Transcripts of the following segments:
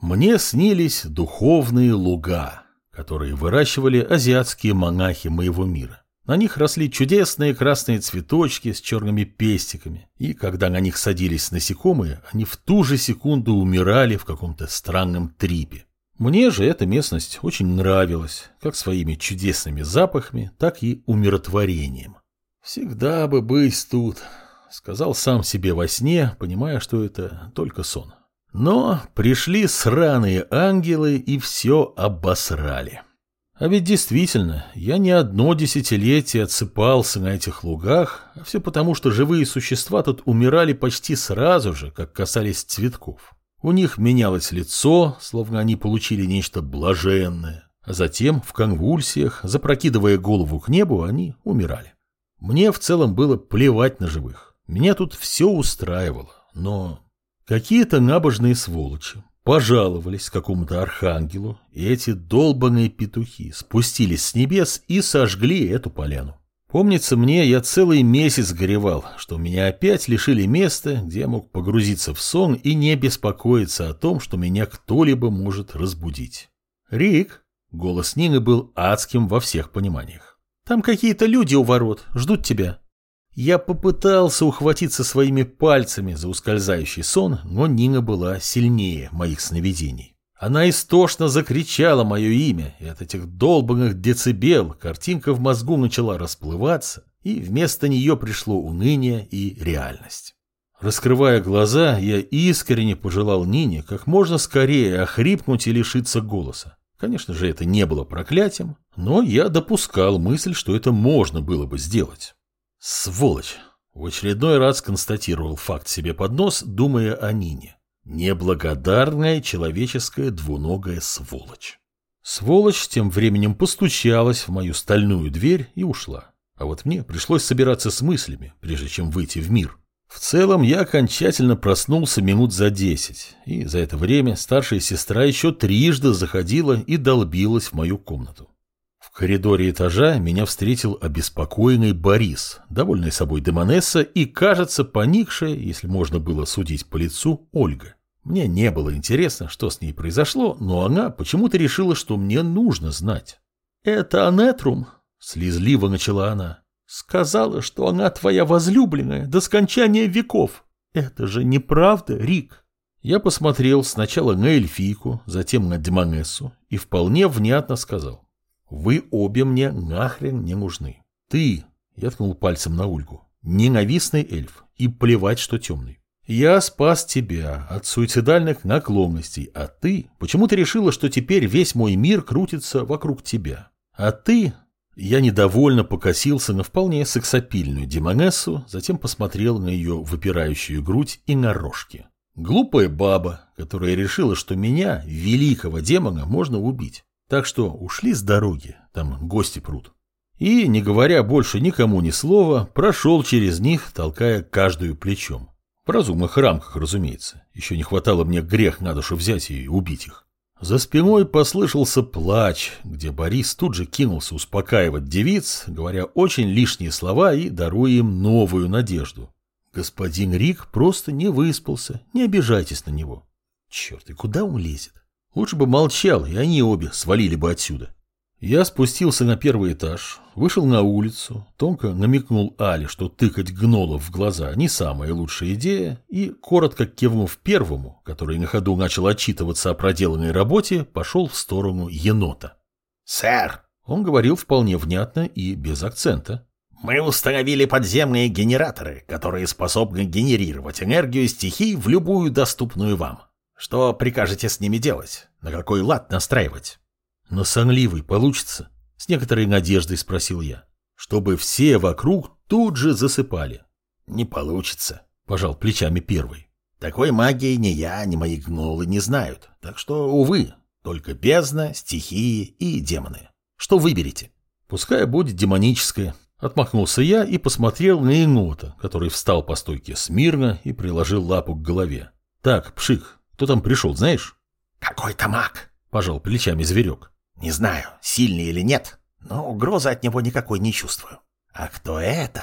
Мне снились духовные луга, которые выращивали азиатские монахи моего мира. На них росли чудесные красные цветочки с черными пестиками, и когда на них садились насекомые, они в ту же секунду умирали в каком-то странном трипе. Мне же эта местность очень нравилась, как своими чудесными запахами, так и умиротворением. «Всегда бы быть тут», — сказал сам себе во сне, понимая, что это только сон. Но пришли сраные ангелы и все обосрали. А ведь действительно, я не одно десятилетие отсыпался на этих лугах, а все потому, что живые существа тут умирали почти сразу же, как касались цветков. У них менялось лицо, словно они получили нечто блаженное, а затем в конвульсиях, запрокидывая голову к небу, они умирали. Мне в целом было плевать на живых. Меня тут все устраивало, но Какие-то набожные сволочи пожаловались какому-то архангелу, и эти долбанные петухи спустились с небес и сожгли эту поляну. Помнится мне, я целый месяц горевал, что меня опять лишили места, где я мог погрузиться в сон и не беспокоиться о том, что меня кто-либо может разбудить. «Рик!» — голос Нины был адским во всех пониманиях. «Там какие-то люди у ворот, ждут тебя». Я попытался ухватиться своими пальцами за ускользающий сон, но Нина была сильнее моих сновидений. Она истошно закричала мое имя, и от этих долбанных децибел картинка в мозгу начала расплываться, и вместо нее пришло уныние и реальность. Раскрывая глаза, я искренне пожелал Нине как можно скорее охрипнуть и лишиться голоса. Конечно же, это не было проклятием, но я допускал мысль, что это можно было бы сделать. Сволочь! В очередной раз констатировал факт себе под нос, думая о Нине. Неблагодарная человеческая двуногая сволочь. Сволочь тем временем постучалась в мою стальную дверь и ушла. А вот мне пришлось собираться с мыслями, прежде чем выйти в мир. В целом я окончательно проснулся минут за десять, и за это время старшая сестра еще трижды заходила и долбилась в мою комнату. В коридоре этажа меня встретил обеспокоенный Борис, довольный собой Демонесса и, кажется, поникшая, если можно было судить по лицу, Ольга. Мне не было интересно, что с ней произошло, но она почему-то решила, что мне нужно знать. «Это Анетрум», — слезливо начала она. «Сказала, что она твоя возлюбленная до скончания веков. Это же неправда, Рик». Я посмотрел сначала на эльфийку, затем на Демонессу и вполне внятно сказал. Вы обе мне нахрен не нужны. Ты, я ткнул пальцем на Ольгу, ненавистный эльф, и плевать, что темный. Я спас тебя от суицидальных наклонностей, а ты почему-то решила, что теперь весь мой мир крутится вокруг тебя. А ты... Я недовольно покосился на вполне сексапильную демонессу, затем посмотрел на ее выпирающую грудь и на рожки. Глупая баба, которая решила, что меня, великого демона, можно убить. Так что ушли с дороги, там гости прут. И, не говоря больше никому ни слова, прошел через них, толкая каждую плечом. В разумных рамках, разумеется. Еще не хватало мне грех на душу взять и убить их. За спиной послышался плач, где Борис тут же кинулся успокаивать девиц, говоря очень лишние слова и даруя им новую надежду. Господин Рик просто не выспался, не обижайтесь на него. Черт, и куда он лезет? Лучше бы молчал, и они обе свалили бы отсюда. Я спустился на первый этаж, вышел на улицу, тонко намекнул Але, что тыкать гнолов в глаза не самая лучшая идея, и, коротко кивнув первому, который на ходу начал отчитываться о проделанной работе, пошел в сторону енота. «Сэр!» Он говорил вполне внятно и без акцента. «Мы установили подземные генераторы, которые способны генерировать энергию стихий в любую доступную вам. Что прикажете с ними делать? На какой лад настраивать? На сонливый получится? С некоторой надеждой спросил я. Чтобы все вокруг тут же засыпали. Не получится, пожал плечами первый. Такой магии ни я, ни мои гнолы не знают. Так что, увы, только бездна, стихии и демоны. Что выберете? Пускай будет демоническое. Отмахнулся я и посмотрел на енота, который встал по стойке смирно и приложил лапу к голове. Так, пшик, кто там пришел, знаешь? Какой-то маг, пожал плечами зверек. Не знаю, сильный или нет, но угрозы от него никакой не чувствую. А кто это?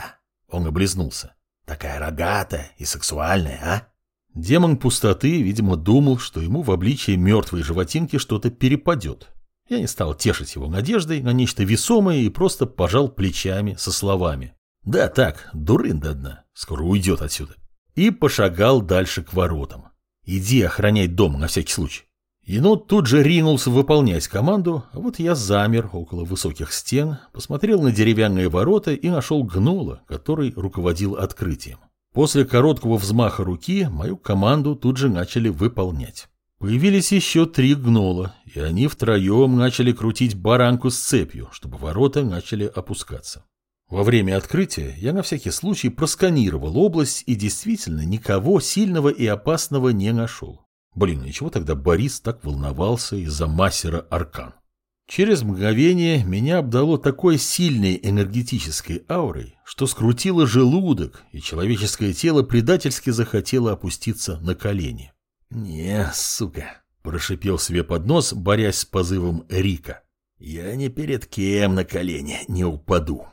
Он облизнулся. Такая рогатая и сексуальная, а? Демон пустоты, видимо, думал, что ему в обличии мертвой животинки что-то перепадет. Я не стал тешить его надеждой на нечто весомое и просто пожал плечами со словами. «Да так, дурын до дна, скоро уйдет отсюда». И пошагал дальше к воротам. «Иди охранять дом на всякий случай». Енот тут же ринулся выполнять команду, а вот я замер около высоких стен, посмотрел на деревянные ворота и нашел гнула, который руководил открытием. После короткого взмаха руки мою команду тут же начали выполнять. Появились еще три гнола, и они втроем начали крутить баранку с цепью, чтобы ворота начали опускаться. Во время открытия я на всякий случай просканировал область и действительно никого сильного и опасного не нашел. Блин, и чего тогда Борис так волновался из-за мастера Аркан? Через мгновение меня обдало такой сильной энергетической аурой, что скрутило желудок, и человеческое тело предательски захотело опуститься на колени. «Не, сука!» – прошипел себе под нос, борясь с позывом Рика. «Я ни перед кем на колени не упаду!»